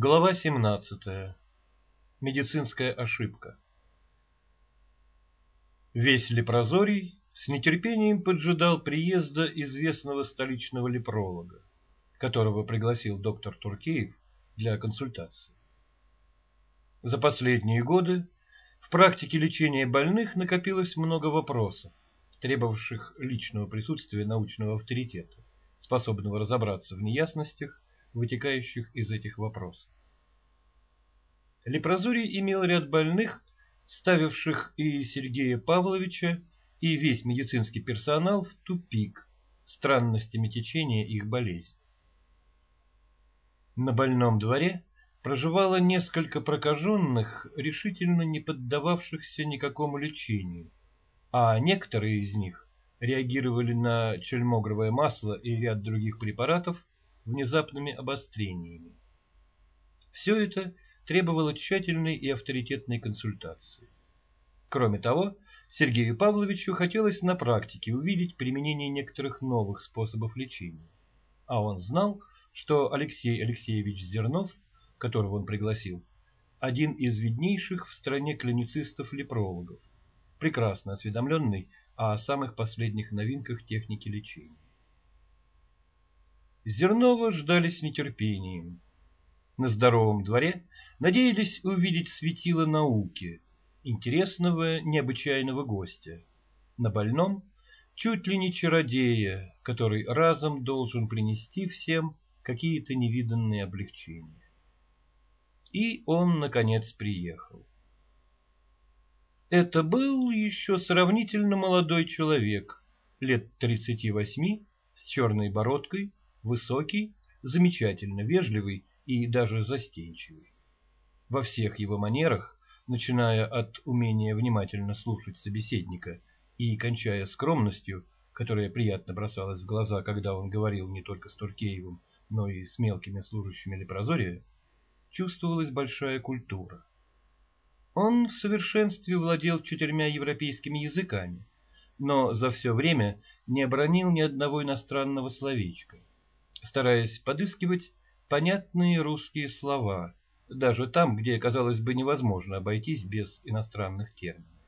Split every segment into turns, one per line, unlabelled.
Глава 17. Медицинская ошибка. Весь Лепрозорий с нетерпением поджидал приезда известного столичного лепролога, которого пригласил доктор Туркеев для консультации. За последние годы в практике лечения больных накопилось много вопросов, требовавших личного присутствия научного авторитета, способного разобраться в неясностях вытекающих из этих вопросов. Лепрозорий имел ряд больных, ставивших и Сергея Павловича, и весь медицинский персонал в тупик странностями течения их болезни. На больном дворе проживало несколько прокаженных, решительно не поддававшихся никакому лечению, а некоторые из них реагировали на чельмогровое масло и ряд других препаратов внезапными обострениями. Все это требовало тщательной и авторитетной консультации. Кроме того, Сергею Павловичу хотелось на практике увидеть применение некоторых новых способов лечения. А он знал, что Алексей Алексеевич Зернов, которого он пригласил, один из виднейших в стране клиницистов-лепрологов, прекрасно осведомленный о самых последних новинках техники лечения. Зернова ждали с нетерпением. На здоровом дворе надеялись увидеть светило науки, интересного необычайного гостя. На больном чуть ли не чародея, который разом должен принести всем какие-то невиданные облегчения. И он, наконец, приехал. Это был еще сравнительно молодой человек, лет тридцати восьми, с черной бородкой, высокий, замечательно вежливый и даже застенчивый. Во всех его манерах, начиная от умения внимательно слушать собеседника и кончая скромностью, которая приятно бросалась в глаза, когда он говорил не только с Туркеевым, но и с мелкими служащими Лепрозория, чувствовалась большая культура. Он в совершенстве владел четырьмя европейскими языками, но за все время не обронил ни одного иностранного словечка стараясь подыскивать понятные русские слова, даже там, где, казалось бы, невозможно обойтись без иностранных терминов.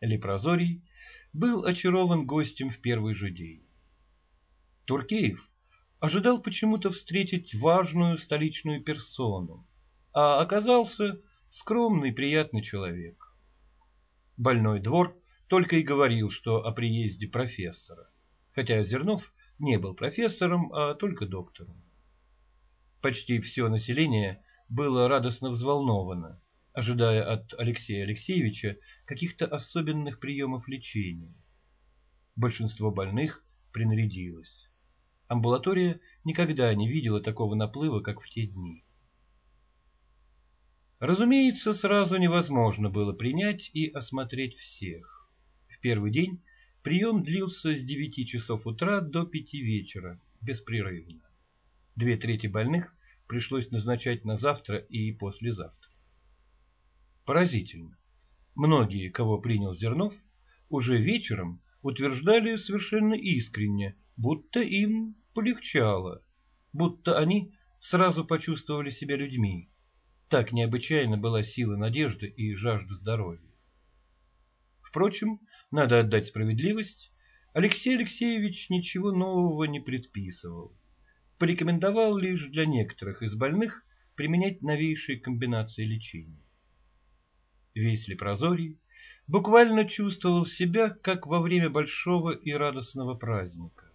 Лепрозорий был очарован гостем в первый же день. Туркеев ожидал почему-то встретить важную столичную персону, а оказался скромный приятный человек. Больной двор только и говорил, что о приезде профессора, хотя Зернов не был профессором, а только доктором. Почти все население было радостно взволновано, ожидая от Алексея Алексеевича каких-то особенных приемов лечения. Большинство больных принарядилось. Амбулатория никогда не видела такого наплыва, как в те дни. Разумеется, сразу невозможно было принять и осмотреть всех. В первый день Прием длился с 9 часов утра до 5 вечера, беспрерывно. Две трети больных пришлось назначать на завтра и послезавтра. Поразительно. Многие, кого принял Зернов, уже вечером утверждали совершенно искренне, будто им полегчало, будто они сразу почувствовали себя людьми. Так необычайно была сила надежды и жажда здоровья. Впрочем, надо отдать справедливость, Алексей Алексеевич ничего нового не предписывал. Порекомендовал лишь для некоторых из больных применять новейшие комбинации лечения. Весь Лепрозорий буквально чувствовал себя, как во время большого и радостного праздника.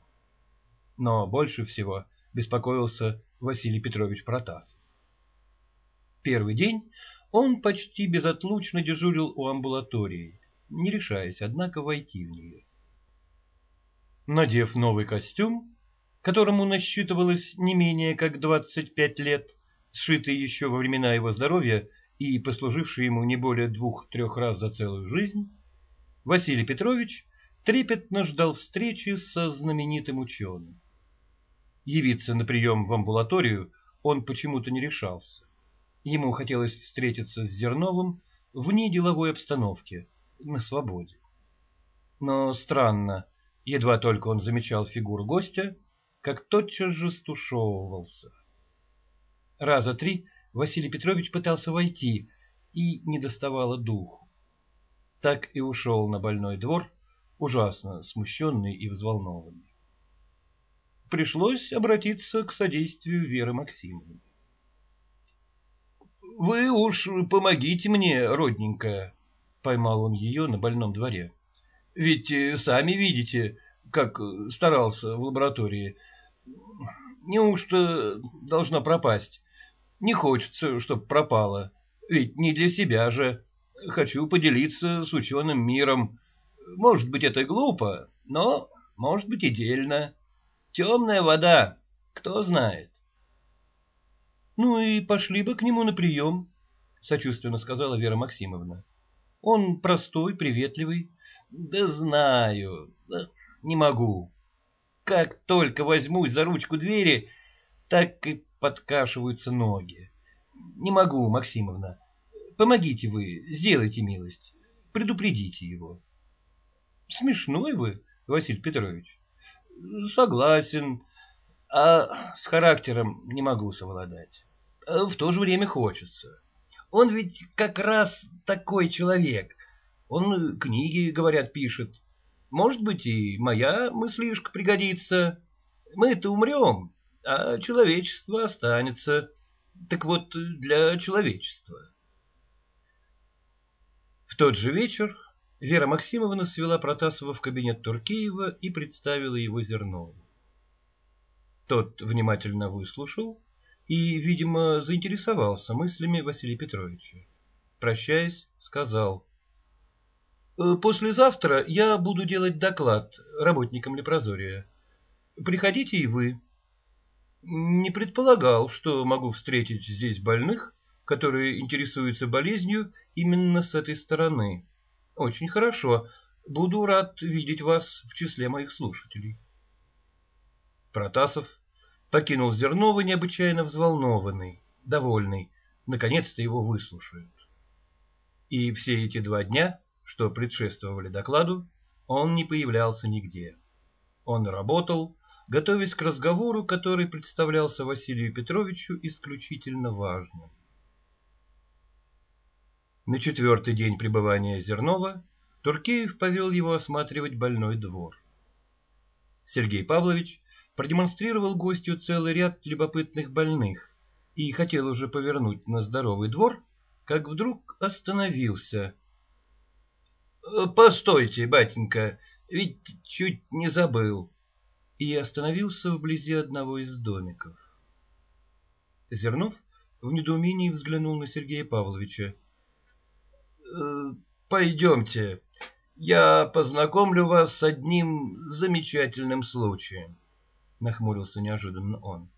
Но больше всего беспокоился Василий Петрович Протасов. Первый день он почти безотлучно дежурил у амбулатории, не решаясь, однако, войти в нее. Надев новый костюм, которому насчитывалось не менее как двадцать пять лет, сшитый еще во времена его здоровья и послуживший ему не более двух-трех раз за целую жизнь, Василий Петрович трепетно ждал встречи со знаменитым ученым. Явиться на прием в амбулаторию он почему-то не решался. Ему хотелось встретиться с Зерновым вне деловой обстановке, на свободе. Но странно, едва только он замечал фигуру гостя, как тотчас же стушевывался. Раза три Василий Петрович пытался войти и не доставало духу. Так и ушел на больной двор, ужасно смущенный и взволнованный. Пришлось обратиться к содействию Веры Максимовны. — Вы уж помогите мне, родненькая, — поймал он ее на больном дворе. — Ведь э, сами видите, как старался в лаборатории. Неужто должна пропасть? Не хочется, чтоб пропала. Ведь не для себя же. Хочу поделиться с ученым миром. Может быть, это глупо, но, может быть, и дельно. Темная вода, кто знает. — Ну и пошли бы к нему на прием, — сочувственно сказала Вера Максимовна. — Он простой, приветливый. — Да знаю, не могу. Как только возьмусь за ручку двери, так и подкашиваются ноги. Не могу, Максимовна. Помогите вы, сделайте милость, предупредите его. Смешной вы, Василий Петрович. Согласен, а с характером не могу совладать. В то же время хочется. Он ведь как раз такой человек. Он книги, говорят, пишет. Может быть, и моя мыслишка пригодится. Мы-то умрем, а человечество останется. Так вот, для человечества тот же вечер Вера Максимовна свела Протасова в кабинет Туркеева и представила его Зернову. Тот внимательно выслушал и, видимо, заинтересовался мыслями Василия Петровича. Прощаясь, сказал. «Э, «Послезавтра я буду делать доклад работникам Лепрозория. Приходите и вы. Не предполагал, что могу встретить здесь больных, которые интересуются болезнью именно с этой стороны. Очень хорошо. Буду рад видеть вас в числе моих слушателей. Протасов покинул Зернова необычайно взволнованный, довольный. Наконец-то его выслушают. И все эти два дня, что предшествовали докладу, он не появлялся нигде. Он работал, готовясь к разговору, который представлялся Василию Петровичу исключительно важным. На четвертый день пребывания Зернова Туркеев повел его осматривать больной двор. Сергей Павлович продемонстрировал гостю целый ряд любопытных больных и хотел уже повернуть на здоровый двор, как вдруг остановился. «Э, — Постойте, батенька, ведь чуть не забыл. И остановился вблизи одного из домиков. Зернов в недоумении взглянул на Сергея Павловича. Э, пойдемте, я познакомлю вас с одним замечательным случаем, — нахмурился неожиданно он.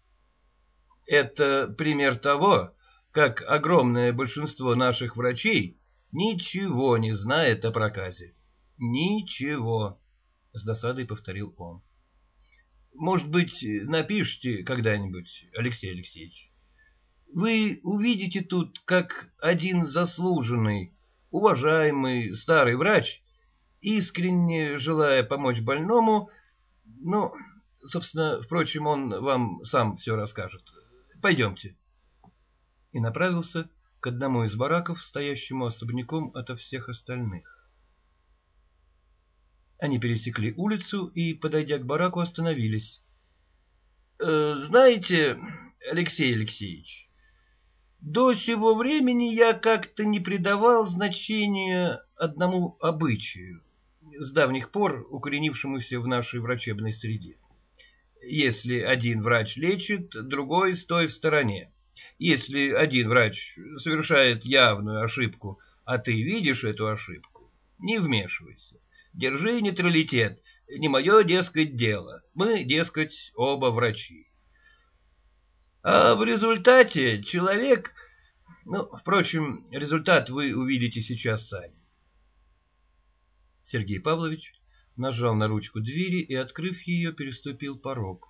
Это пример того, как огромное большинство наших врачей ничего не знает о проказе. Ничего, — с досадой повторил он. Может быть, напишите когда-нибудь, Алексей Алексеевич. Вы увидите тут, как один заслуженный, уважаемый старый врач, искренне желая помочь больному, ну, собственно, впрочем, он вам сам все расскажет. Пойдемте. И направился к одному из бараков, стоящему особняком ото всех остальных. Они пересекли улицу и, подойдя к бараку, остановились. «Э, — Знаете, Алексей Алексеевич, до сего времени я как-то не придавал значения одному обычаю, с давних пор укоренившемуся в нашей врачебной среде. Если один врач лечит, другой стой в стороне. Если один врач совершает явную ошибку, а ты видишь эту ошибку, не вмешивайся. Держи нейтралитет. Не мое, дескать, дело. Мы, дескать, оба врачи. А в результате человек... Ну, впрочем, результат вы увидите сейчас сами. Сергей Павлович нажал на ручку двери и, открыв ее, переступил порог.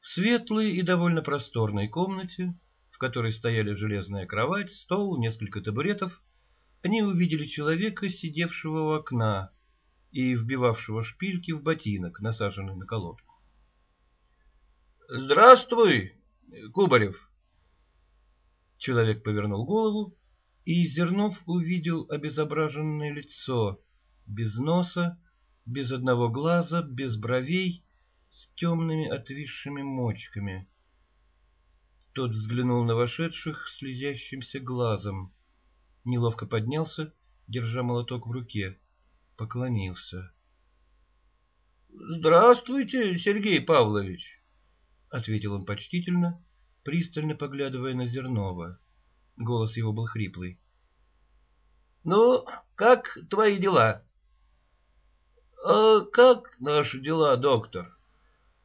В светлой и довольно просторной комнате, в которой стояли железная кровать, стол, несколько табуретов, они увидели человека, сидевшего у окна и вбивавшего шпильки в ботинок, насаженный на колодку. Здравствуй, Кубарев. Человек повернул голову, и Зернов увидел обезображенное лицо, без носа, без одного глаза, без бровей, с темными отвисшими мочками. Тот взглянул на вошедших слезящимся глазом. Неловко поднялся, держа молоток в руке. Поклонился. — Здравствуйте, Сергей Павлович! — ответил он почтительно, пристально поглядывая на Зернова. Голос его был хриплый. — Ну, как твои дела? — А как наши дела, доктор?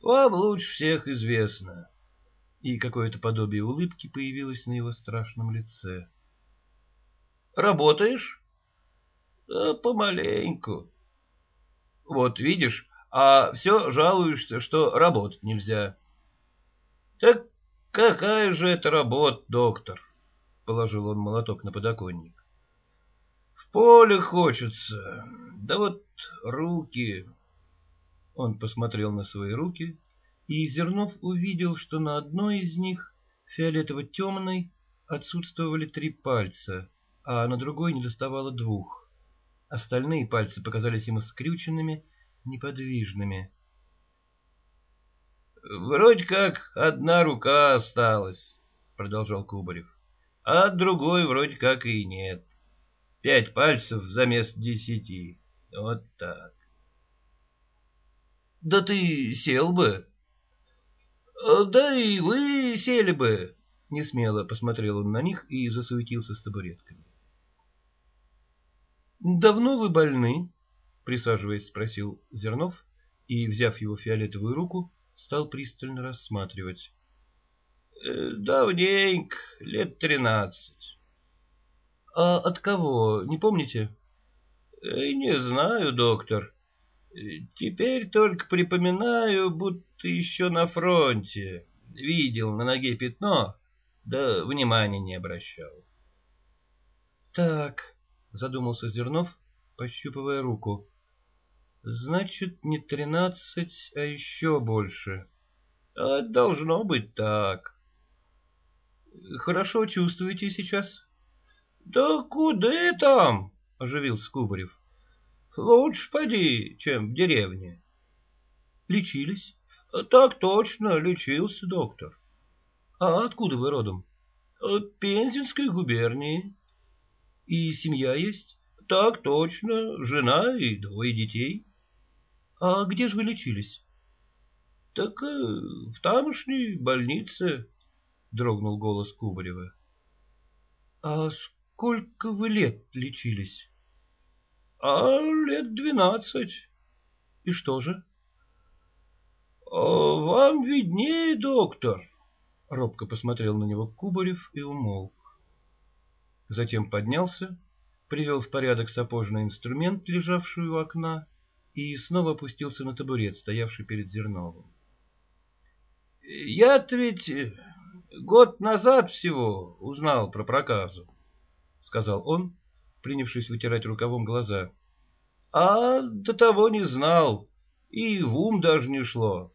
Вам лучше всех известно. И какое-то подобие улыбки появилось на его страшном лице. — Работаешь? — Да помаленьку. — Вот видишь, а все жалуешься, что работать нельзя. — Так какая же это работа, доктор? — положил он молоток на подоконник. — В поле хочется, да вот руки... Он посмотрел на свои руки, и Зернов увидел, что на одной из них, фиолетово-темной, отсутствовали три пальца, а на другой недоставало двух. Остальные пальцы показались ему скрюченными, неподвижными. — Вроде как одна рука осталась, — продолжал Кубарев, — а другой вроде как и нет. Пять пальцев за место десяти. Вот так. — Да ты сел бы. — Да и вы сели бы. Несмело посмотрел он на них и засуетился с табуретками. — Давно вы больны? — присаживаясь, спросил Зернов и, взяв его фиолетовую руку, стал пристально рассматривать. «Э, — Давненько, лет тринадцать. — А от кого, не помните? «Э, — Не знаю, доктор. Теперь только припоминаю, будто еще на фронте. Видел на ноге пятно, да внимания не обращал. — Так, — задумался Зернов, пощупывая руку. — Значит, не тринадцать, а еще больше. А — Должно быть так. — Хорошо чувствуете сейчас? — Да куда там? — оживился Кубарев. Лучше поди, чем в деревне. Лечились? Так точно, лечился доктор. А откуда вы родом? От Пензенской губернии. И семья есть? Так точно, жена и двое детей. А где же вы лечились? Так э, в тамошней больнице, дрогнул голос Кубарева. А сколько вы лет лечились? — А лет двенадцать. — И что же? — Вам виднее, доктор. Робко посмотрел на него Кубарев и умолк. Затем поднялся, привел в порядок сапожный инструмент, лежавший у окна, и снова опустился на табурет, стоявший перед Зерновым. — Я-то ведь год назад всего узнал про проказу, — сказал он, принявшись вытирать рукавом глаза. — А до того не знал, и в ум даже не шло.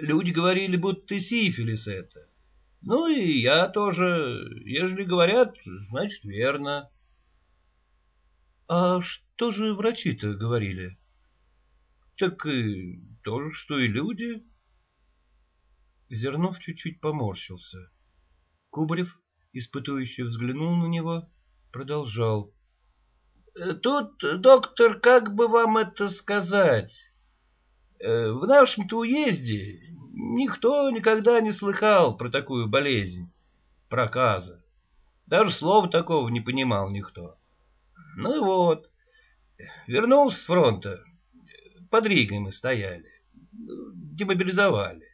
Люди говорили, будто сифилис это. Ну и я тоже, ежели говорят, значит, верно. — А что же врачи-то говорили? — Так и то же, что и люди. Зернов чуть-чуть поморщился. Кубарев, испытующе взглянул на него, продолжал. Тут, доктор, как бы вам это сказать? Э, в нашем-то уезде никто никогда не слыхал про такую болезнь, проказа. Даже слова такого не понимал никто. Ну и вот, вернулся с фронта, под Ригой мы стояли, демобилизовали.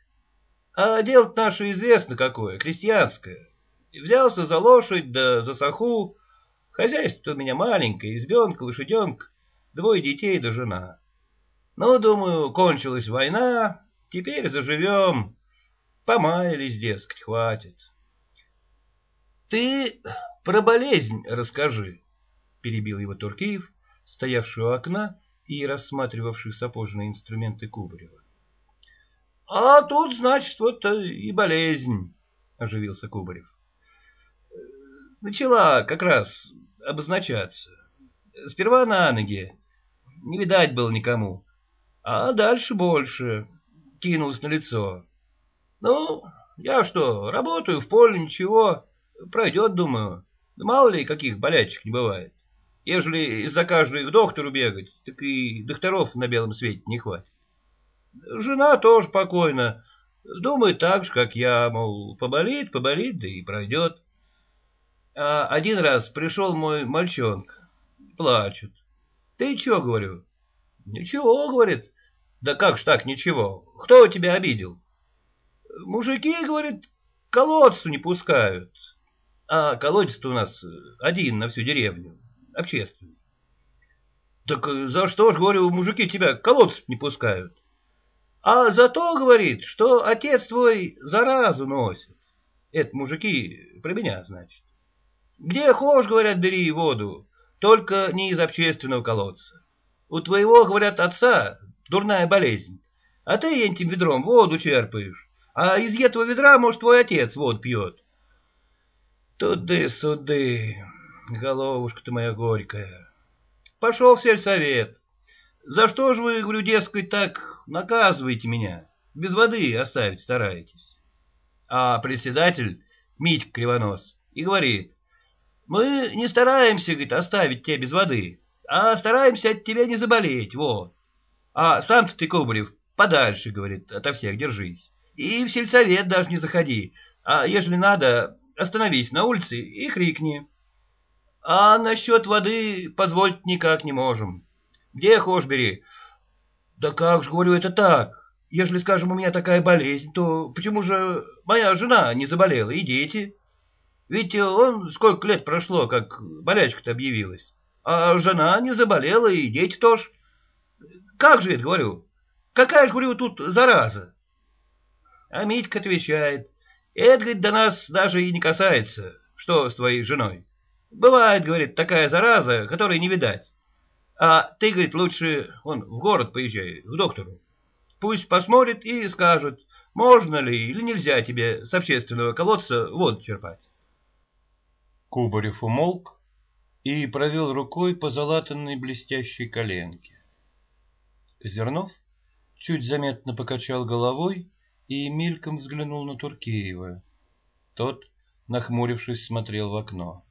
А дело наше известно какое, крестьянское. Взялся за лошадь да за саху, Хозяйство у меня маленькое, избенка, лошаденка, двое детей да жена. Ну, думаю, кончилась война, теперь заживем. Помаялись, дескать, хватит. — Ты про болезнь расскажи, — перебил его Туркеев, стоявший у окна и рассматривавший сапожные инструменты Кубарева. — А тут, значит, вот и болезнь, оживился Кубарев. Начала как раз обозначаться. Сперва на ноги. Не видать было никому. А дальше больше. Кинулась на лицо. Ну, я что, работаю в поле, ничего. Пройдет, думаю. Мало ли, каких болячек не бывает. Ежели из-за каждого к доктору бегать, так и докторов на белом свете не хватит. Жена тоже покойна. Думает так же, как я, мол, поболит, поболит, да и пройдет. А один раз пришел мой мальчонка. Плачет. Ты чего, говорю? Ничего, говорит. Да как ж так ничего? Кто тебя обидел? Мужики, говорит, колодцу не пускают. А колодец-то у нас один на всю деревню, общественный. Так за что ж, говорю, мужики тебя колодец не пускают? А за то, говорит, что отец твой заразу носит. Это мужики про меня, значит. Где хочешь, говорят, бери воду, только не из общественного колодца. У твоего, говорят, отца дурная болезнь, а ты этим ведром воду черпаешь, а из этого ведра, может, твой отец воду пьет. Туды-суды, головушка-то моя горькая. Пошел в сельсовет. За что же вы, говорю, дескать, так наказываете меня? Без воды оставить стараетесь. А председатель, Митька Кривонос, и говорит, мы не стараемся, говорит, оставить тебя без воды, а стараемся от тебя не заболеть, вот. А сам-то ты, Коболев, подальше, говорит, ото всех держись. И в сельсовет даже не заходи, а ежели надо, остановись на улице и крикни. А насчет воды позволить никак не можем. Где хочешь бери. Да как же, говорю, это так. Ежели, скажем, у меня такая болезнь, то почему же моя жена не заболела и дети? Ведь он сколько лет прошло, как болячка-то объявилась. А жена не заболела, и дети тоже. Как же это, говорю? Какая же, говорю, тут зараза? А Митька отвечает. Это, говорит, до нас даже и не касается. Что с твоей женой? Бывает, говорит, такая зараза, которой не видать. А ты, говорит, лучше он в город поезжай, к доктору. Пусть посмотрит и скажет, можно ли или нельзя тебе с общественного колодца воду черпать.
Кубарев умолк и провел рукой по залатанной блестящей коленке. Зернов чуть заметно покачал головой и мельком взглянул на Туркеева. Тот, нахмурившись, смотрел в окно.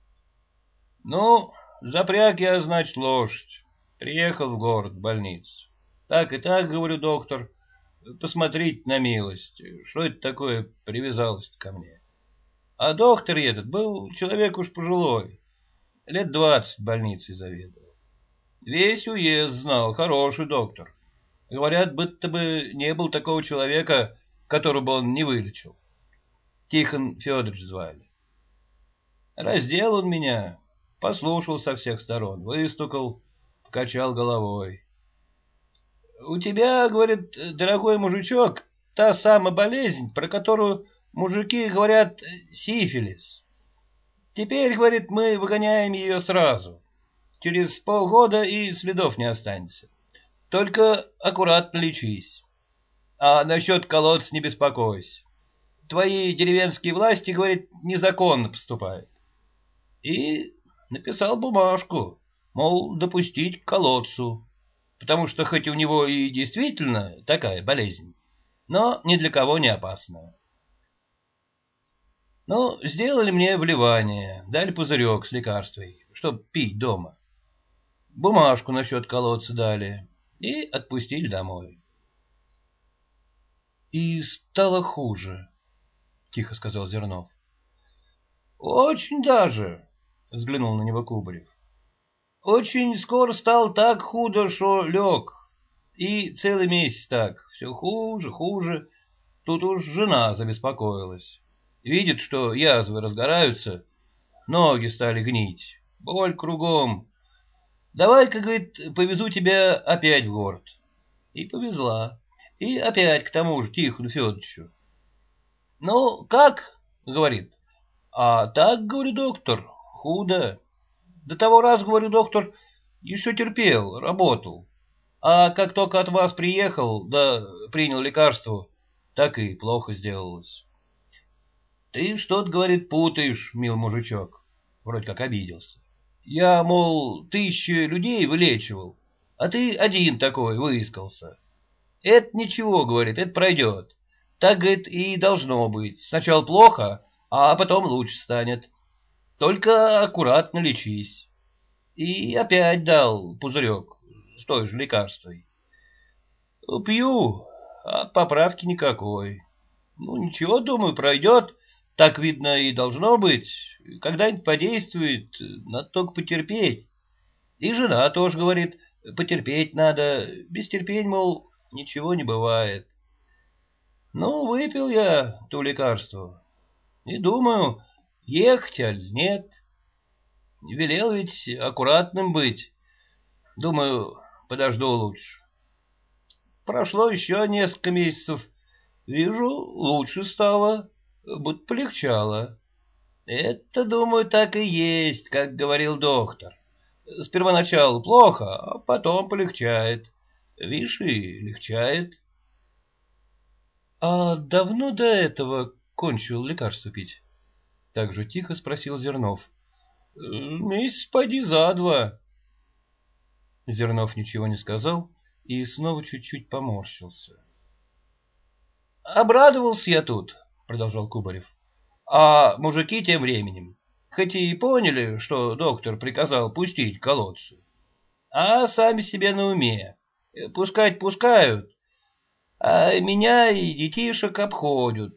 — Ну, запряг я, значит, лошадь. Приехал в город, в больницу. Так и так, говорю, доктор, посмотрите на милость, что это такое привязалось ко мне. А доктор этот был человек уж пожилой, лет двадцать в больнице заведовал. Весь уезд знал, хороший доктор. Говорят, будто бы не был такого человека, которого бы он не вылечил. Тихон Федорович звали. Раздел он меня, послушал со всех сторон, выстукал, покачал головой. У тебя, говорит, дорогой мужичок, та самая болезнь, про которую мужики говорят сифилис. Теперь, говорит, мы выгоняем ее сразу. Через полгода и следов не останется. Только аккуратно лечись. А насчет колодца не беспокойся. Твои деревенские власти, говорит, незаконно поступают. И написал бумажку, мол, допустить к колодцу, потому что хоть у него и действительно такая болезнь, но ни для кого не опасная. Ну, сделали мне вливание, дали пузырек с лекарствой, чтоб пить дома. Бумажку насчет колодца дали и отпустили домой.
— И стало хуже, — тихо сказал Зернов.
— Очень даже, — взглянул на него Кубарев. — Очень скоро стал так худо, что лег. И целый месяц так, все хуже, хуже. Тут уж жена забеспокоилась. Видит, что язвы разгораются, ноги стали гнить, боль кругом, Давай-ка, говорит, повезу тебя опять в город. И повезла. И опять к тому же Тихону Федоровичу. Ну, как? Говорит. А так, говорю, доктор, худо. До того раз, говорю, доктор, еще терпел, работал. А как только от вас приехал, да принял лекарство, так и плохо сделалось.
Ты что-то, говорит, путаешь, мил мужичок. Вроде как обиделся. Я, мол, тысячи людей вылечивал, а ты один такой выискался. Это ничего, говорит, это пройдет. Так, говорит, и должно быть. Сначала плохо, а потом лучше станет. Только аккуратно лечись. И опять дал пузырек с той же лекарствой. Пью, а поправки никакой. Ну, ничего, думаю, пройдет. Так, видно, и должно быть. Когда-нибудь подействует, надо только потерпеть. И жена тоже говорит, потерпеть надо. Без терпения, мол, ничего не бывает. Ну, выпил я то лекарство. И думаю, ехать аль нет. Велел ведь аккуратным быть. Думаю, подожду лучше. Прошло еще несколько месяцев. Вижу, лучше стало, будто полегчало. Это, думаю, так и есть, как говорил доктор. С первоначалу плохо, а потом полегчает. Видишь, и легчает.
— А давно до этого кончил лекарство пить? — так же тихо спросил Зернов.
— Месяц поди за два.
Зернов ничего не сказал и снова чуть-чуть поморщился.
— Обрадовался я тут, — продолжал Кубарев. — А мужики тем временем, хоть и поняли, что доктор приказал пустить колодцы, а сами себе на уме. Пускать пускают, а меня и детишек обходят,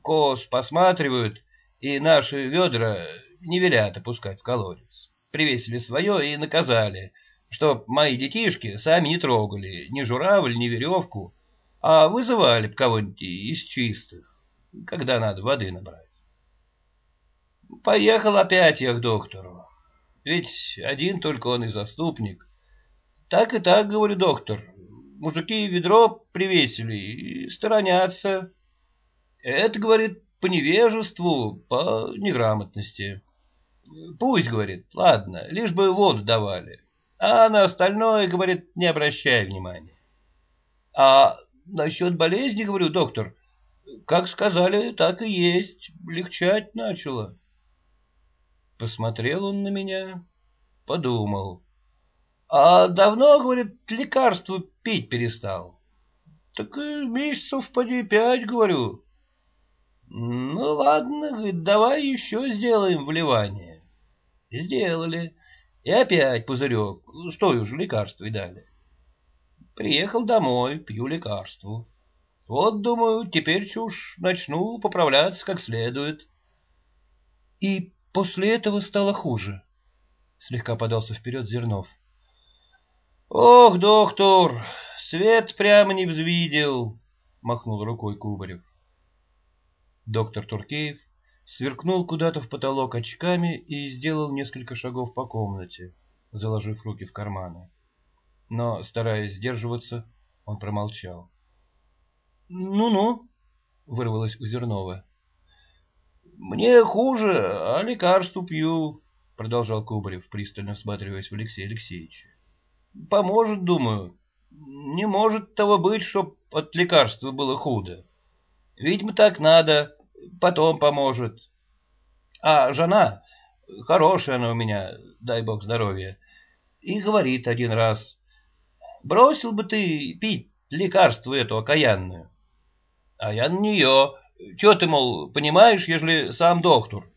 кос посматривают, и наши ведра не велят опускать в колодец. Привесили свое и наказали — чтоб мои детишки сами не трогали ни журавль, ни веревку, а вызывали б кого-нибудь из чистых, когда надо воды набрать. Поехал опять я к доктору. Ведь один только он и заступник. Так и так, говорю, доктор. Мужики ведро привесили и сторонятся. Это, говорит, по невежеству, по неграмотности. Пусть, говорит, ладно, лишь бы воду давали а на остальное, говорит, не обращай внимания. А насчет болезни, говорю, доктор, как сказали, так и есть, легчать начало. Посмотрел он на меня, подумал. А давно, говорит, лекарство пить перестал. Так месяцев поди пять, говорю. Ну, ладно, говорит, давай еще сделаем вливание. Сделали. И опять пузырек, с той уже лекарствой дали. Приехал домой, пью лекарство. Вот, думаю, теперь чушь начну поправляться как следует.
— И после этого стало хуже? — слегка подался вперед Зернов.
— Ох, доктор, свет прямо не взвидел, — махнул рукой Кубарев.
Доктор Туркеев сверкнул куда-то в потолок очками и сделал несколько шагов по комнате, заложив руки в карманы. Но, стараясь сдерживаться, он промолчал.
«Ну — вырвалось у Зернова. «Мне хуже, а лекарство пью», — продолжал Кубарев, пристально всматриваясь в Алексея Алексеевича. «Поможет, думаю. Не может того быть, чтоб от лекарства было худо. Видимо, так надо, потом поможет. А жена, хорошая она у меня, дай бог здоровья, и говорит один раз, бросил бы ты пить лекарство эту окаянную. А я на нее, что ты, мол, понимаешь, ежели сам доктор?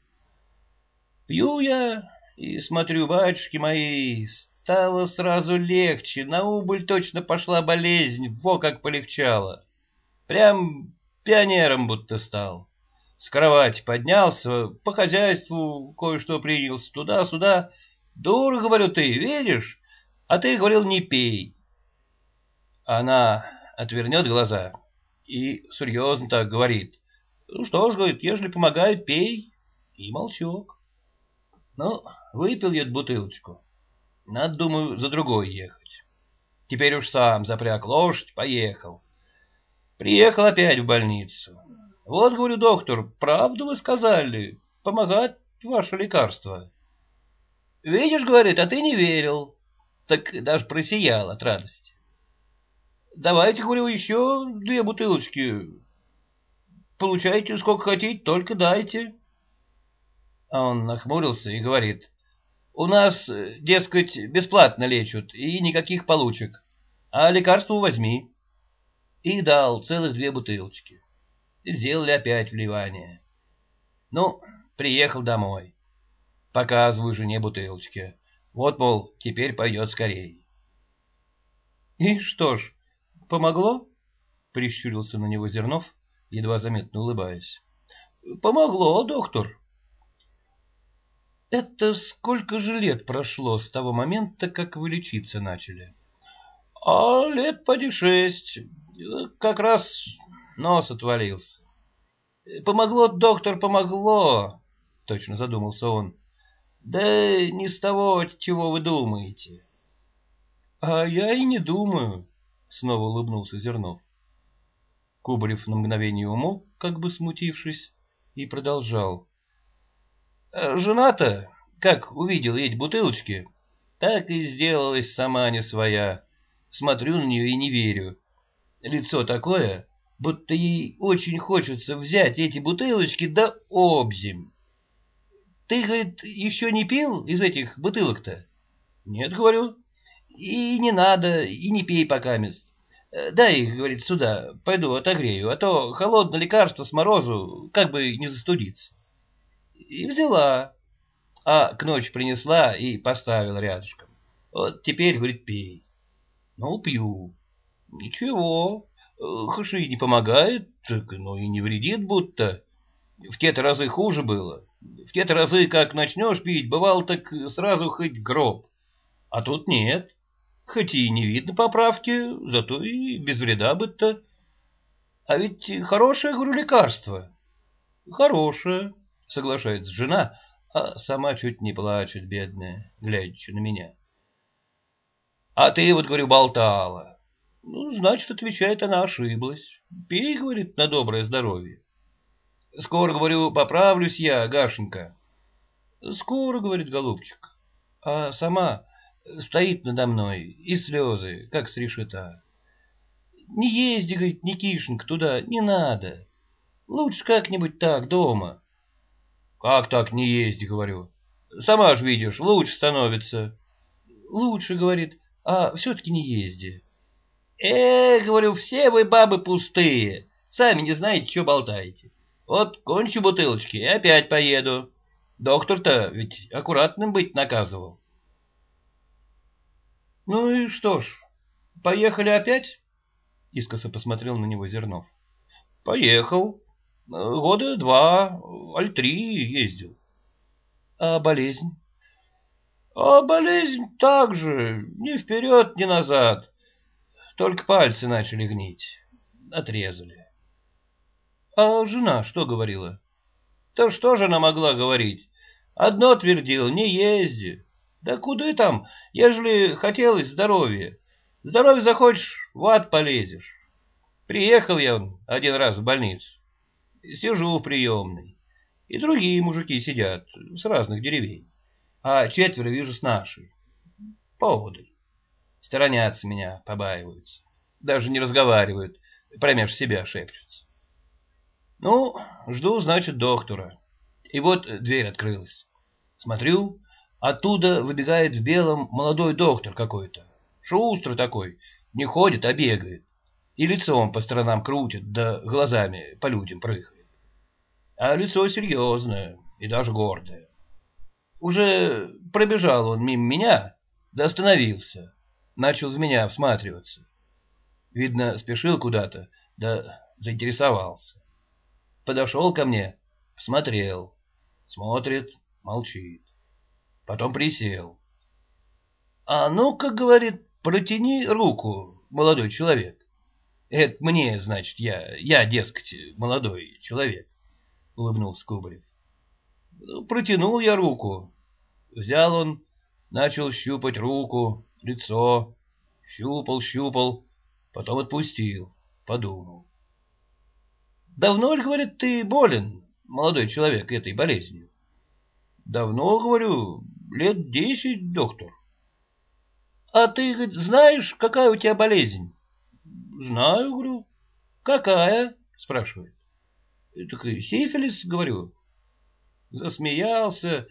Пью я и смотрю, батюшки мои, стало сразу легче, на убыль точно пошла болезнь, во как полегчало. Прям пионером будто стал. С кровати поднялся, по хозяйству кое-что принялся, туда-сюда. Дура, говорю, ты видишь? А ты говорил, не пей. Она отвернет глаза и серьезно так говорит. Ну что ж, говорит, ежели помогает, пей. И молчок. Ну, выпил я бутылочку. Надо, думаю, за другой ехать. Теперь уж сам запряг лошадь, поехал. Приехал опять в больницу. Вот, говорю, доктор, правду вы сказали. Помогает ваше лекарство. Видишь, говорит, а ты не верил. Так даже просиял от радости. Давайте, говорю, еще две бутылочки. получайте сколько хотите, только дайте. А он нахмурился и говорит, у нас, дескать, бесплатно лечат и никаких получек, а лекарство возьми. И дал целых две бутылочки. Сделали опять вливание. Ну, приехал домой. Показываю жене бутылочки. Вот, мол, теперь пойдет скорей. — И что ж, помогло? — прищурился на него Зернов, едва заметно улыбаясь. — Помогло, доктор. — Это сколько же лет прошло с того момента, как вы лечиться начали? — А лет поди шесть. Как раз нос отвалился. — Помогло, доктор, помогло, — точно задумался он. — Да не с того, чего вы думаете. — А я и не думаю, — снова улыбнулся Зернов. Кубарев на мгновение умолк, как бы смутившись, и продолжал. «Э, — Жена-то, как увидел эти бутылочки, так и сделалась сама не своя. Смотрю на нее и не верю. Лицо такое, будто ей очень хочется взять эти бутылочки да обзем. Ты, говорит, еще не пил из этих бутылок-то? Нет, говорю. И не надо, и не пей пока мест. Дай говорит, сюда, пойду отогрею, а то холодное лекарство с морозу, как бы не застудиться. И взяла, а к ночи принесла и поставила рядышком. Вот теперь, говорит, пей. Ну, пью. Ничего, Хоть и не помогает, так, но и не вредит будто. В те-то разы хуже было. В те-то разы, как начнешь пить, бывал так сразу хоть гроб. А тут нет. Хоть и не видно поправки, зато и без вреда будто. А ведь хорошее, говорю, лекарство. Хорошее, соглашается жена, а сама чуть не плачет, бедная, глядя на меня. А ты вот, говорю, болтала. Ну, значит, отвечает, она ошиблась. Пей, говорит, на доброе здоровье. Скоро, говорю, поправлюсь я, Гашенька. Скоро, говорит голубчик. А сама стоит надо мной, и слезы, как с решета. Не езди, говорит, Никишенька, туда, не надо. Лучше как-нибудь так, дома. Как так не езди, говорю. Сама ж видишь, лучше становится. Лучше, говорит, а все-таки не езди. Эх, говорю, все вы бабы пустые. Сами не знаете, что болтаете. Вот кончу бутылочки и опять поеду. Доктор-то ведь аккуратным быть наказывал. Ну и что ж, поехали опять? Искоса посмотрел на него Зернов. Поехал. Года два, аль три ездил. А болезнь? А болезнь так же, ни вперед, ни назад. Только пальцы начали гнить. Отрезали. А жена что говорила? Да что же она могла говорить? Одно твердила, не езди. Да куда там, ежели хотелось здоровья? Здоровье захочешь, в ад полезешь. Приехал я один раз в больницу. Сижу в приемной. И другие мужики сидят с разных деревень. А четверо вижу с нашей. Поводы. Сторонятся меня, побаиваются. Даже не разговаривают, промеж себя шепчутся. Ну, жду, значит, доктора. И вот дверь открылась. Смотрю, оттуда выбегает в белом молодой доктор какой-то. Шустрый такой, не ходит, а бегает. И лицом по сторонам крутит, да глазами по людям прыгает. А лицо серьезное и даже гордое. Уже пробежал он мимо меня, да остановился начал в меня всматриваться. Видно, спешил куда-то, да заинтересовался. Подошел ко мне, посмотрел, смотрит, молчит. Потом присел. «А ну-ка, — говорит, — протяни руку, молодой человек». «Это мне, значит, я, я, дескать, молодой человек», — улыбнулся Кубарев. Протянул я руку. Взял он, начал щупать руку, лицо. Щупал, щупал, потом отпустил, подумал. Давно ли, говорит, ты болен, молодой человек, этой болезнью? Давно, говорю, лет десять, доктор. А ты, говорит, знаешь, какая у тебя болезнь? Знаю, говорю. Какая? Спрашивает. Так сифилис, говорю. Засмеялся,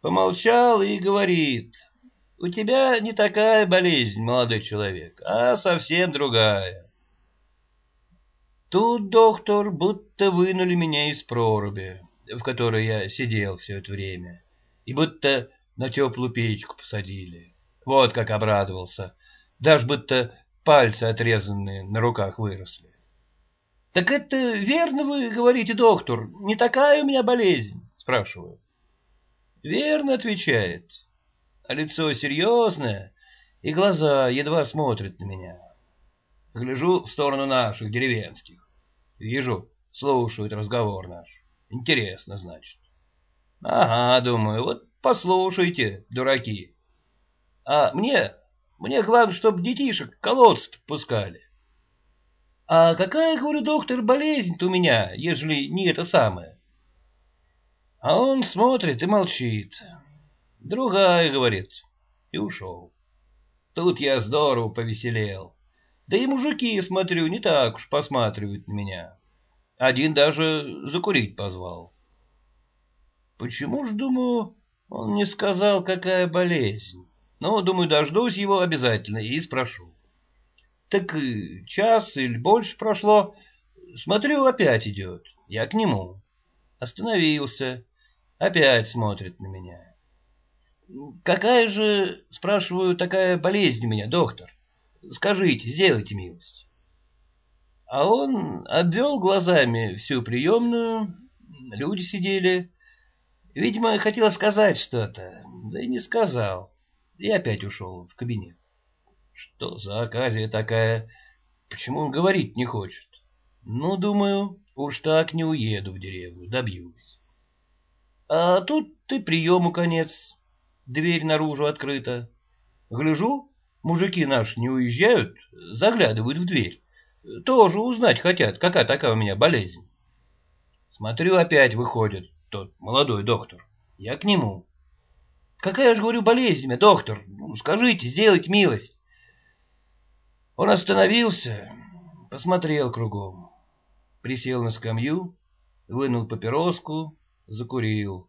помолчал и говорит. У тебя не такая болезнь, молодой человек, а совсем другая. Тут, доктор, будто вынули меня из проруби, в которой я сидел все это время, и будто на теплую печку посадили. Вот как обрадовался. Даже будто пальцы отрезанные на руках выросли. — Так это верно вы говорите, доктор? Не такая у меня болезнь? — спрашиваю. — Верно, — отвечает. А лицо серьезное, и глаза едва смотрят на меня. Гляжу в сторону наших, деревенских. Вижу, слушают разговор наш. Интересно, значит. Ага, думаю, вот послушайте, дураки. А мне, мне главное, чтобы детишек колодцы подпускали. А какая, говорю, доктор, болезнь-то у меня, ежели не это самое? А он смотрит и молчит. Другая, говорит, и ушел. Тут я здорово повеселел. Да и мужики, смотрю, не так уж посматривают на меня. Один даже закурить позвал. Почему ж, думаю, он не сказал, какая болезнь? Ну, думаю, дождусь его обязательно и спрошу. Так час или больше прошло. Смотрю, опять идет. Я к нему. Остановился. Опять смотрит на меня. Какая же, спрашиваю, такая болезнь у меня, доктор? Скажите, сделайте милость. А он обвел глазами всю приемную, люди сидели. Видимо, хотел сказать что-то, да и не сказал. И опять ушел в кабинет. Что за оказия такая? Почему он говорить не хочет? Ну, думаю, уж так не уеду в деревню, добьюсь. А тут ты приему конец. Дверь наружу открыта. Гляжу, Мужики наши не уезжают, заглядывают в дверь. Тоже узнать хотят, какая такая у меня болезнь. Смотрю, опять выходит тот молодой доктор. Я к нему. Какая же, говорю, болезнь меня, доктор? Ну, скажите, сделайте милость. Он остановился, посмотрел кругом. Присел на скамью, вынул папироску, закурил.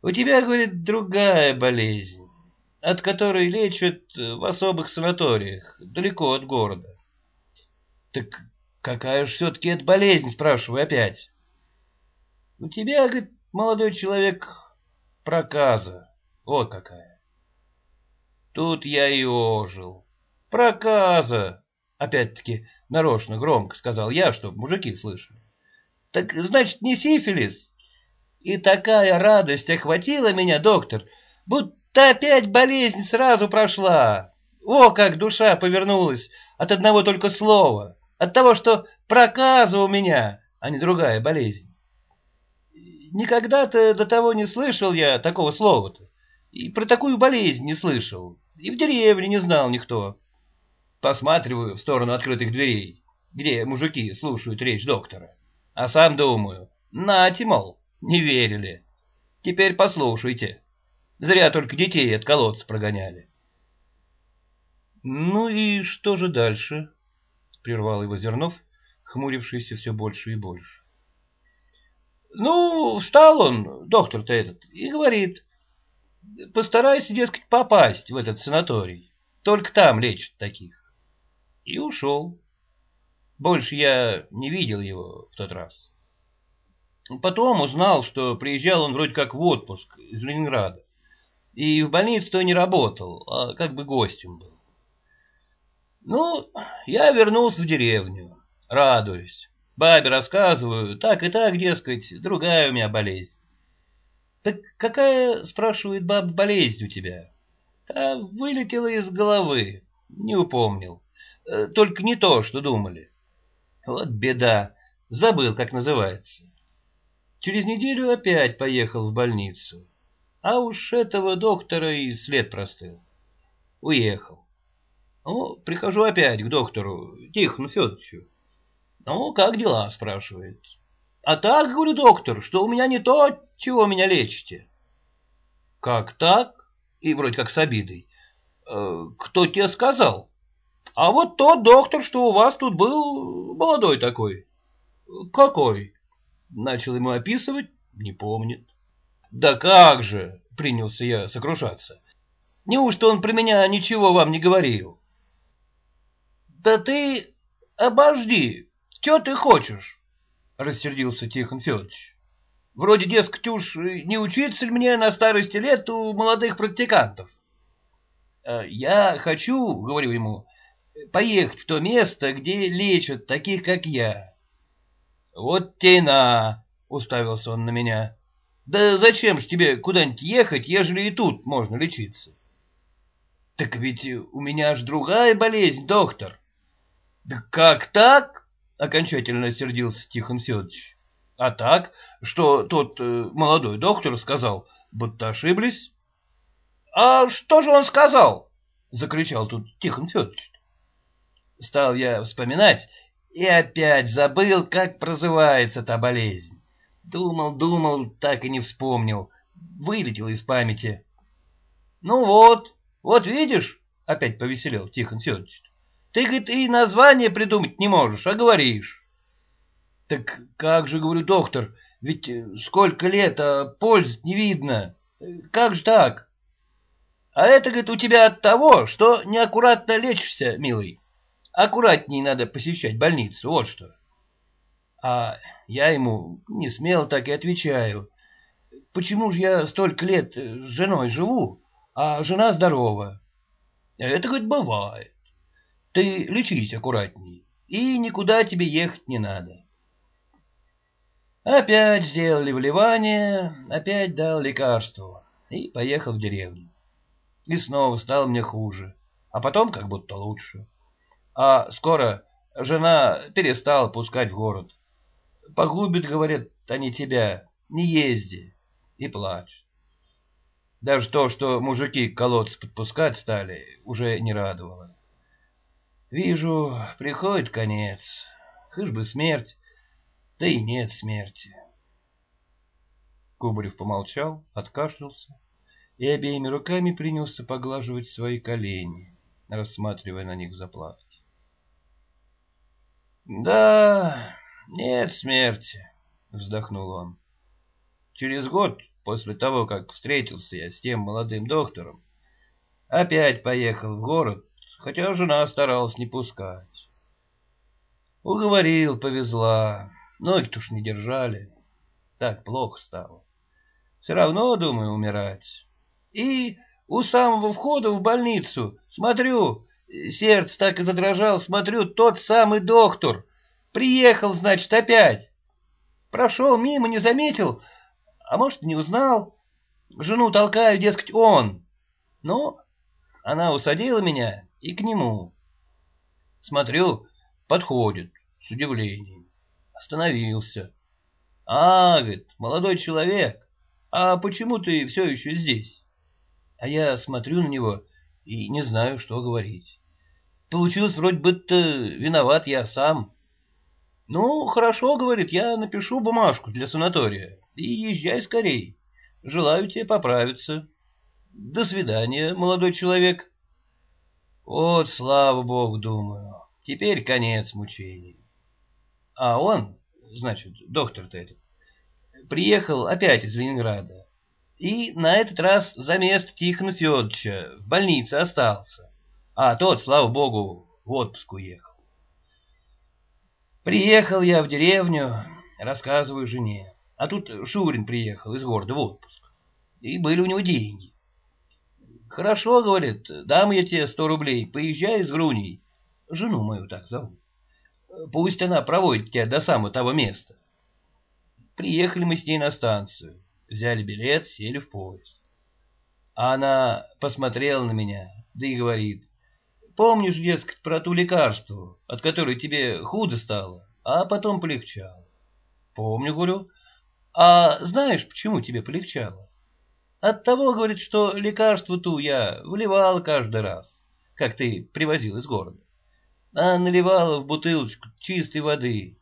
У тебя, говорит, другая болезнь от которой лечат в особых санаториях, далеко от города. Так какая же все-таки это болезнь, спрашиваю опять. У тебя, говорит, молодой человек, проказа. Вот какая. Тут я и ожил. Проказа. Опять-таки, нарочно громко сказал я, чтобы мужики слышали. Так, значит, не сифилис? И такая радость охватила меня, доктор, будто опять болезнь сразу прошла. О, как душа повернулась от одного только слова, от того, что проказа у меня, а не другая болезнь. Никогда-то до того не слышал я такого слова-то, и про такую болезнь не слышал, и в деревне не знал никто. Посматриваю в сторону открытых дверей, где мужики слушают речь доктора, а сам думаю, нате, мол, не верили. Теперь послушайте. Зря только детей от колодца прогоняли. — Ну и что же дальше? — прервал его Зернов, хмурившийся все больше и больше. — Ну, встал он, доктор-то этот, и говорит, постарайся, дескать, попасть в этот санаторий. Только там лечат таких. И ушел. Больше я не видел его в тот раз. Потом узнал, что приезжал он вроде как в отпуск из Ленинграда и в больнице-то не работал, а как бы гостем был. Ну, я вернулся в деревню, радуюсь. Бабе рассказываю, так и так, дескать, другая у меня болезнь. Так какая, спрашивает баба, болезнь у тебя? А вылетела из головы, не упомнил. Э, только не то, что думали. Вот беда, забыл, как называется. Через неделю опять поехал в больницу. А уж этого доктора и след простыл. Уехал. Ну, прихожу опять к доктору Тихону Федоровичу. Ну, как дела, спрашивает. А так, говорю, доктор, что у меня не то, чего меня лечите. Как так? И вроде как с обидой. «Э, кто тебе сказал? А вот тот доктор, что у вас тут был молодой такой. Какой? Начал ему описывать, не помнит. Да как же, принялся я сокрушаться. Неужто он про меня ничего вам не говорил? Да ты обожди, что ты хочешь? Рассердился Тихон Федорович. Вроде, дескать, уж не учиться ли мне на старости лет у молодых практикантов? «Э, я хочу, говорю ему, поехать в то место, где лечат таких, как я. Вот тена, уставился он на меня. Да зачем ж тебе куда-нибудь ехать, ежели и тут можно лечиться? Так ведь у меня аж другая болезнь, доктор. Да как так? Окончательно сердился Тихон Федорович. А так, что тот э, молодой доктор сказал, будто ошиблись. А что же он сказал? Закричал тут Тихон Федорович. Стал я вспоминать и опять забыл, как прозывается та болезнь. Думал, думал, так и не вспомнил. Вылетел из памяти. Ну вот, вот видишь, опять повеселел Тихон Федорович. Ты, говорит, и название придумать не можешь, а говоришь. Так как же, говорю, доктор, ведь сколько лет, а пользы не видно. Как же так? А это, говорит, у тебя от того, что неаккуратно лечишься, милый. Аккуратней надо посещать больницу, вот что. А я ему не смел так и отвечаю. Почему же я столько лет с женой живу, а жена здорова? Это, говорит, бывает. Ты лечись аккуратней, и никуда тебе ехать не надо. Опять сделали вливание, опять дал лекарство и поехал в деревню. И снова стало мне хуже, а потом как будто лучше. А скоро жена перестала пускать в город. Погубит, говорят, они тебя, не езди. И плачь. Даже то, что мужики к колодцу подпускать стали, уже не радовало. Вижу, приходит конец. Хыж бы смерть, да и нет смерти. Кубарев помолчал, откашлялся и обеими руками принялся поглаживать свои колени, рассматривая на них заплатки. Да, нет смерти, вздохнул он. Через год после того, как встретился я с тем молодым доктором, опять поехал в город, хотя жена старалась не пускать. Уговорил, повезла, ноги-то уж не держали. Так плохо стало. Все равно, думаю, умирать. И у самого входа в больницу, смотрю, Сердце так и задрожало, смотрю, тот самый доктор. Приехал, значит, опять. Прошел мимо, не заметил, а может, не узнал. Жену толкаю, дескать, он. Ну, она усадила меня и к нему. Смотрю, подходит с удивлением. Остановился. А, говорит, молодой человек, а почему ты все еще здесь? А я смотрю на него и не знаю, что говорить. Получилось вроде бы-то виноват я сам. Ну, хорошо, говорит, я напишу бумажку для санатория. И езжай скорей. Желаю тебе поправиться. До свидания, молодой человек. Вот, слава богу, думаю, теперь конец мучений. А он, значит, доктор-то этот, приехал опять из Ленинграда. И на этот раз за место Тихона Федоровича в больнице остался а тот, слава богу, в отпуск уехал. Приехал я в деревню, рассказываю жене. А тут Шурин приехал из города в отпуск. И были у него деньги. Хорошо, говорит, дам я тебе сто рублей, поезжай с Груней. Жену мою так зовут. Пусть она проводит тебя до самого того места. Приехали мы с ней на станцию. Взяли билет, сели в поезд. А она посмотрела на меня, да и говорит, Помнишь, дескать, про ту лекарство, от которой тебе худо стало, а потом полегчало? Помню, говорю. А знаешь, почему тебе полегчало? От того, говорит, что лекарство ту я вливал каждый раз, как ты привозил из города. А наливала в бутылочку чистой воды.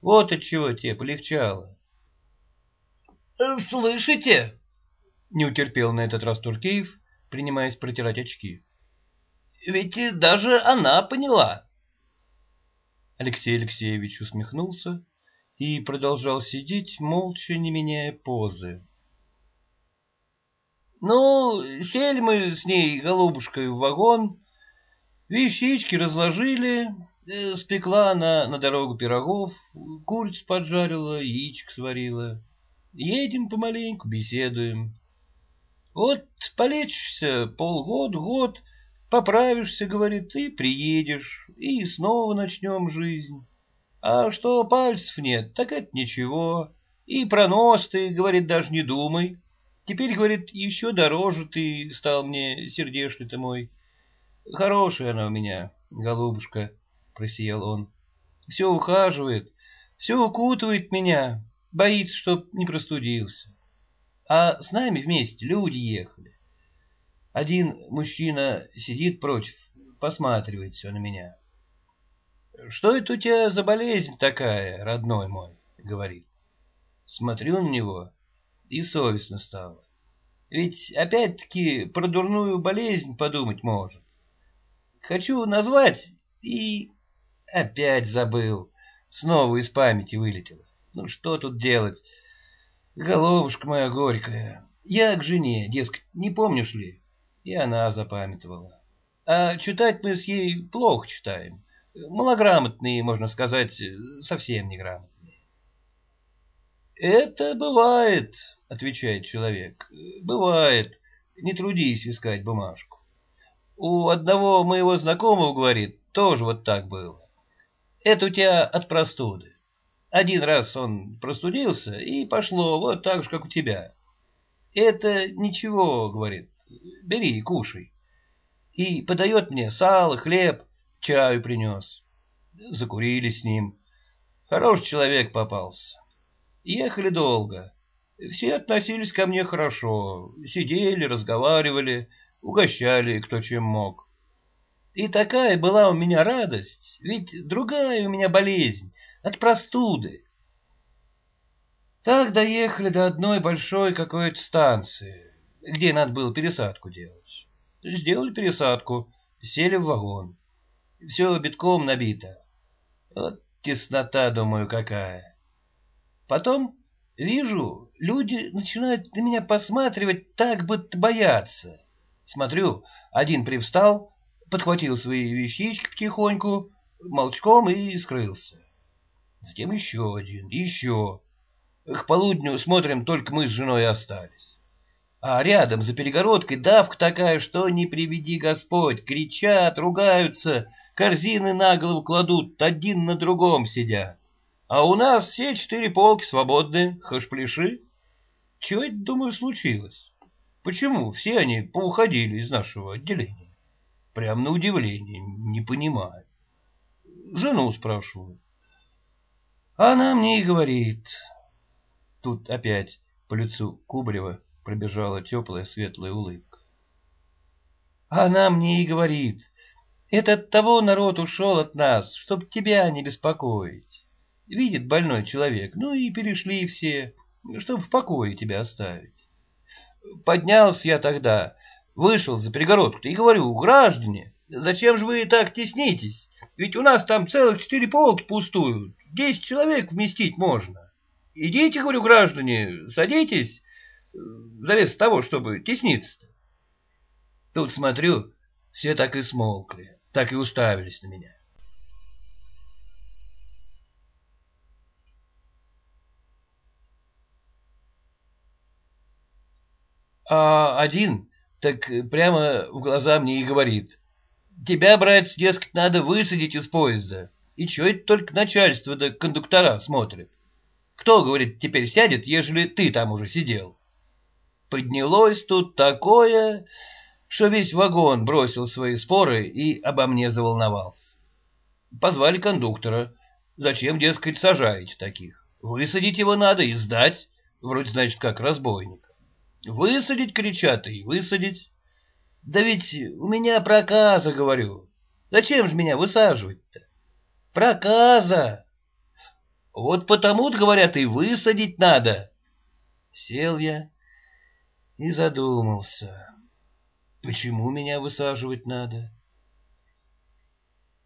Вот от чего тебе полегчало. «Слышите?» — не утерпел на этот раз Туркеев, принимаясь протирать очки. Ведь даже она поняла.
Алексей Алексеевич усмехнулся и продолжал сидеть, молча не меняя позы. Ну, сели мы с ней, голубушкой, в вагон, вещички разложили, э, спекла она на дорогу пирогов, куриц поджарила, яичек сварила. Едем помаленьку, беседуем. Вот полечишься полгода, год, поправишься, говорит, и приедешь, и снова начнем жизнь. А что пальцев нет, так это ничего. И про нос ты, говорит, даже не думай. Теперь, говорит, еще дороже ты стал мне, сердешный ты мой. Хорошая она у меня, голубушка, — просиял он. Все ухаживает, все укутывает меня, боится, чтоб не простудился. А с нами вместе люди ехали. Один мужчина сидит против, посматривает все на меня. «Что это у тебя за болезнь такая, родной мой?» — говорит. Смотрю на него и совестно стало. Ведь опять-таки про дурную болезнь подумать может. Хочу назвать и опять забыл. Снова из памяти вылетело. Ну что тут делать? Головушка моя горькая. Я к жене, дескать, не помнишь ли? И она запамятовала. А читать мы с ей плохо читаем. Малограмотные, можно сказать, совсем неграмотные. «Это бывает», — отвечает человек. «Бывает. Не трудись искать бумажку. У одного моего знакомого, говорит, тоже вот так было. Это у тебя от простуды. Один раз он простудился, и пошло вот так же, как у тебя. Это ничего, говорит, бери, кушай. И подает мне сало, хлеб, чаю принес. Закурили с ним. Хороший человек попался. Ехали долго. Все относились ко мне хорошо. Сидели, разговаривали, угощали, кто чем мог. И такая была у меня радость, ведь другая у меня болезнь, от простуды. Так доехали до одной большой какой-то станции, где надо было пересадку делать. Сделали пересадку, сели в вагон. Все битком набито. Вот теснота, думаю, какая. Потом вижу, люди начинают на меня посматривать так, будто боятся. Смотрю, один привстал, подхватил свои вещички потихоньку, молчком и скрылся. Затем еще один, еще. К полудню смотрим, только мы с женой остались. А рядом, за перегородкой, давка такая, что не приведи Господь. Кричат, ругаются, корзины на голову кладут, один на другом сидят. А у нас все четыре полки свободны, хоть пляши. Чего это, думаю, случилось? Почему все они поуходили из нашего отделения? Прям на удивление, не понимаю. Жену спрашиваю. Она мне и говорит. Тут опять по лицу Кубарева пробежала теплая светлая улыбка. Она мне и говорит. Это от того народ ушел от нас, чтоб тебя не беспокоить. Видит больной человек, ну и перешли все, чтобы в покое тебя оставить. Поднялся я тогда, вышел за перегородку и говорю, граждане, зачем же вы так теснитесь? Ведь у нас там целых четыре полки пустуют, десять человек вместить можно. Идите, говорю, граждане, садитесь, завес того, чтобы тесниться-то. Тут смотрю, все так и смолкли, так и уставились на меня. А один так прямо в глаза мне и говорит. Тебя, братец, дескать, надо высадить из поезда. И чё это только начальство да кондуктора смотрят? Кто, говорит, теперь сядет, ежели ты там уже сидел? Поднялось тут такое, что весь вагон бросил свои споры и обо мне заволновался. Позвали кондуктора. Зачем, дескать, сажаете таких? Высадить его надо и сдать. Вроде, значит, как разбойник. Высадить, кричат, и высадить. Да ведь у меня проказа, говорю. Зачем же меня высаживать-то? Проказа. Вот потому-то, говорят, и высадить надо. Сел я и задумался. Почему меня высаживать надо?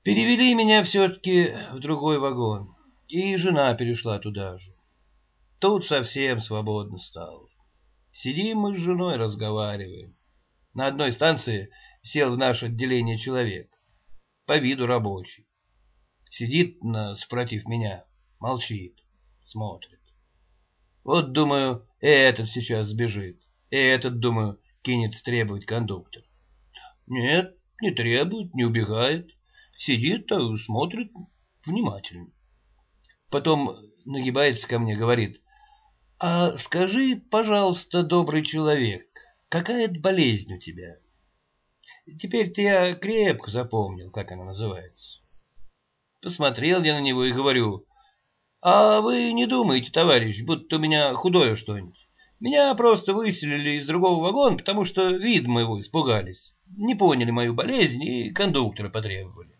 Перевели меня все-таки в другой вагон.
И жена перешла туда же. Тут совсем свободно стало. Сидим мы с женой, разговариваем. На одной станции сел в наше отделение человек. По виду рабочий. Сидит на, спротив меня, молчит, смотрит. Вот, думаю, этот сейчас сбежит. И этот, думаю, кинется требовать кондуктор. Нет, не требует, не убегает. Сидит, так смотрит внимательно. Потом нагибается ко мне, говорит, «А скажи, пожалуйста, добрый человек, какая болезнь у тебя?» Теперь-то я крепко запомнил, как она называется. Посмотрел я на него и говорю, «А вы не думаете, товарищ, будто у меня худое что-нибудь? Меня просто выселили из другого вагона, потому что вид моего испугались, не поняли мою болезнь и кондуктора потребовали.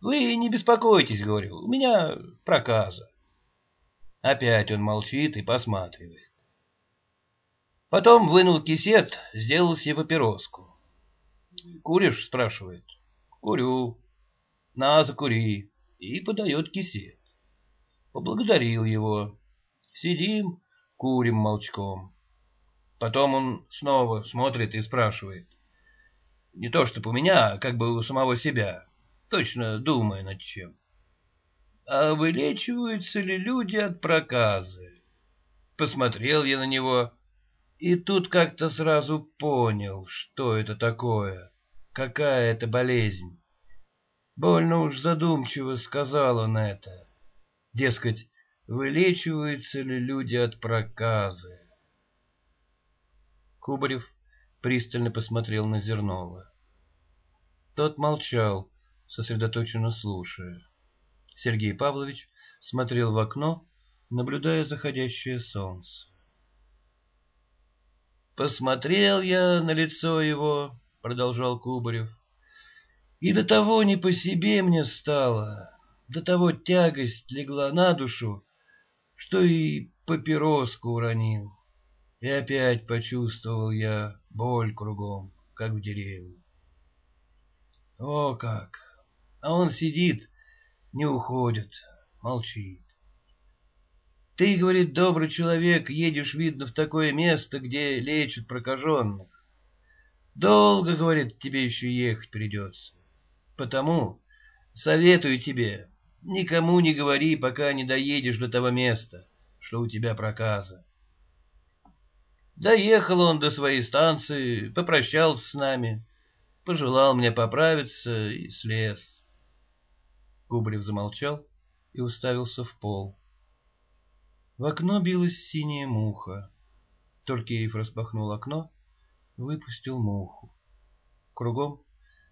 Вы не беспокойтесь, говорю, у меня проказа». Опять он молчит и посматривает. Потом вынул кисет, сделал себе папироску. «Куришь?» — спрашивает. «Курю». «На, закури». И подает кисет. Поблагодарил его. Сидим, курим молчком. Потом он снова смотрит и спрашивает. Не то чтобы у меня, а как бы у самого себя. Точно думая над чем. А вылечиваются ли люди от проказы? Посмотрел я на него и тут как-то сразу понял, что это такое, какая это болезнь. Больно уж задумчиво сказал он это. Дескать, вылечиваются ли люди от проказы? Кубарев пристально посмотрел на Зернова. Тот молчал, сосредоточенно слушая. Сергей Павлович смотрел в окно, наблюдая заходящее солнце. «Посмотрел я на лицо его», — продолжал Кубарев, — «и до того не по себе мне стало, до того тягость легла на душу, что и папироску уронил. И опять почувствовал я боль кругом, как в деревне. О как! А он сидит, не уходит, молчит. Ты, говорит, добрый человек, едешь, видно, в такое место, где лечат прокаженных. Долго, говорит, тебе еще ехать придется. Потому советую тебе, никому не говори, пока не доедешь до того места, что у тебя проказа. Доехал он до своей станции, попрощался с нами, пожелал мне поправиться и слез. Губарев замолчал и уставился в пол. В окно билась синяя муха. Толькеев распахнул окно, выпустил муху. Кругом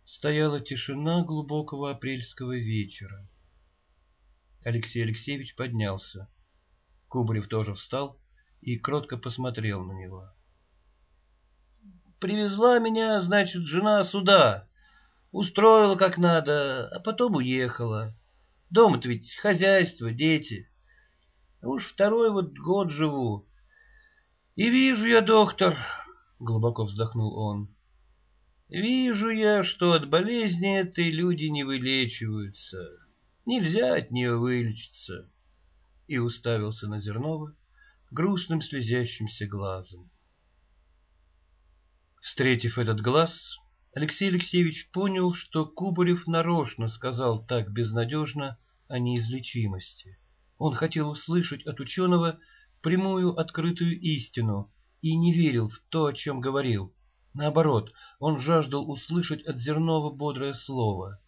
стояла тишина глубокого апрельского вечера. Алексей Алексеевич поднялся. Кубарев тоже встал и кротко посмотрел на него. «Привезла меня, значит, жена сюда. Устроила как надо, а потом уехала. Дома-то ведь хозяйство, дети. Уж второй вот год живу. И вижу я, доктор, — глубоко вздохнул он, — вижу я, что от болезни этой люди не вылечиваются. Нельзя от нее вылечиться. И уставился на Зернова грустным слезящимся глазом. Встретив этот глаз, Алексей Алексеевич понял, что Кубарев нарочно сказал так безнадежно о неизлечимости. Он хотел услышать от ученого прямую открытую истину и не верил в то, о чем говорил. Наоборот, он жаждал услышать от Зернова бодрое слово.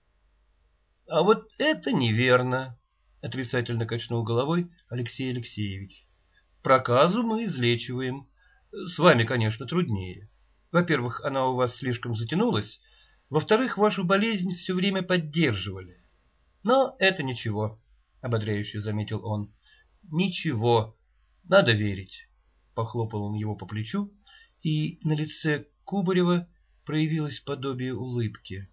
— А вот это неверно, — отрицательно качнул головой Алексей Алексеевич. — Проказу мы излечиваем. С вами, конечно, труднее. Во-первых, она у вас слишком затянулась. Во-вторых, вашу болезнь все время поддерживали. Но это ничего. — ободряюще заметил он. «Ничего, надо верить», — похлопал он его по плечу, и на лице Кубарева проявилось подобие улыбки.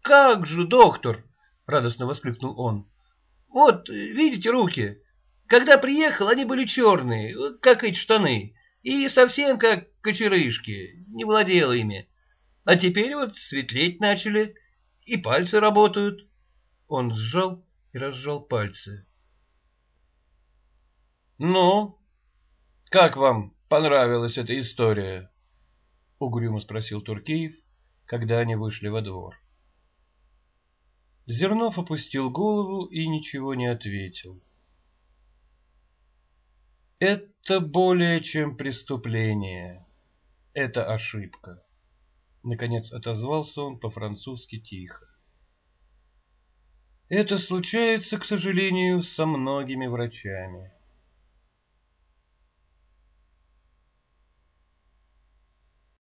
«Как же, доктор!» — радостно воскликнул он. «Вот, видите руки? Когда приехал, они были черные, как эти штаны, и совсем как кочерышки, не владел ими. А теперь вот светлеть начали, и пальцы работают».
Он сжал и разжал пальцы.
«Ну, как вам понравилась эта история?» — угрюмо спросил Туркеев, когда они вышли во двор.
Зернов опустил голову и ничего не ответил. Это более чем преступление. Это ошибка. Наконец отозвался он по-французски тихо. Это случается, к сожалению, со многими врачами.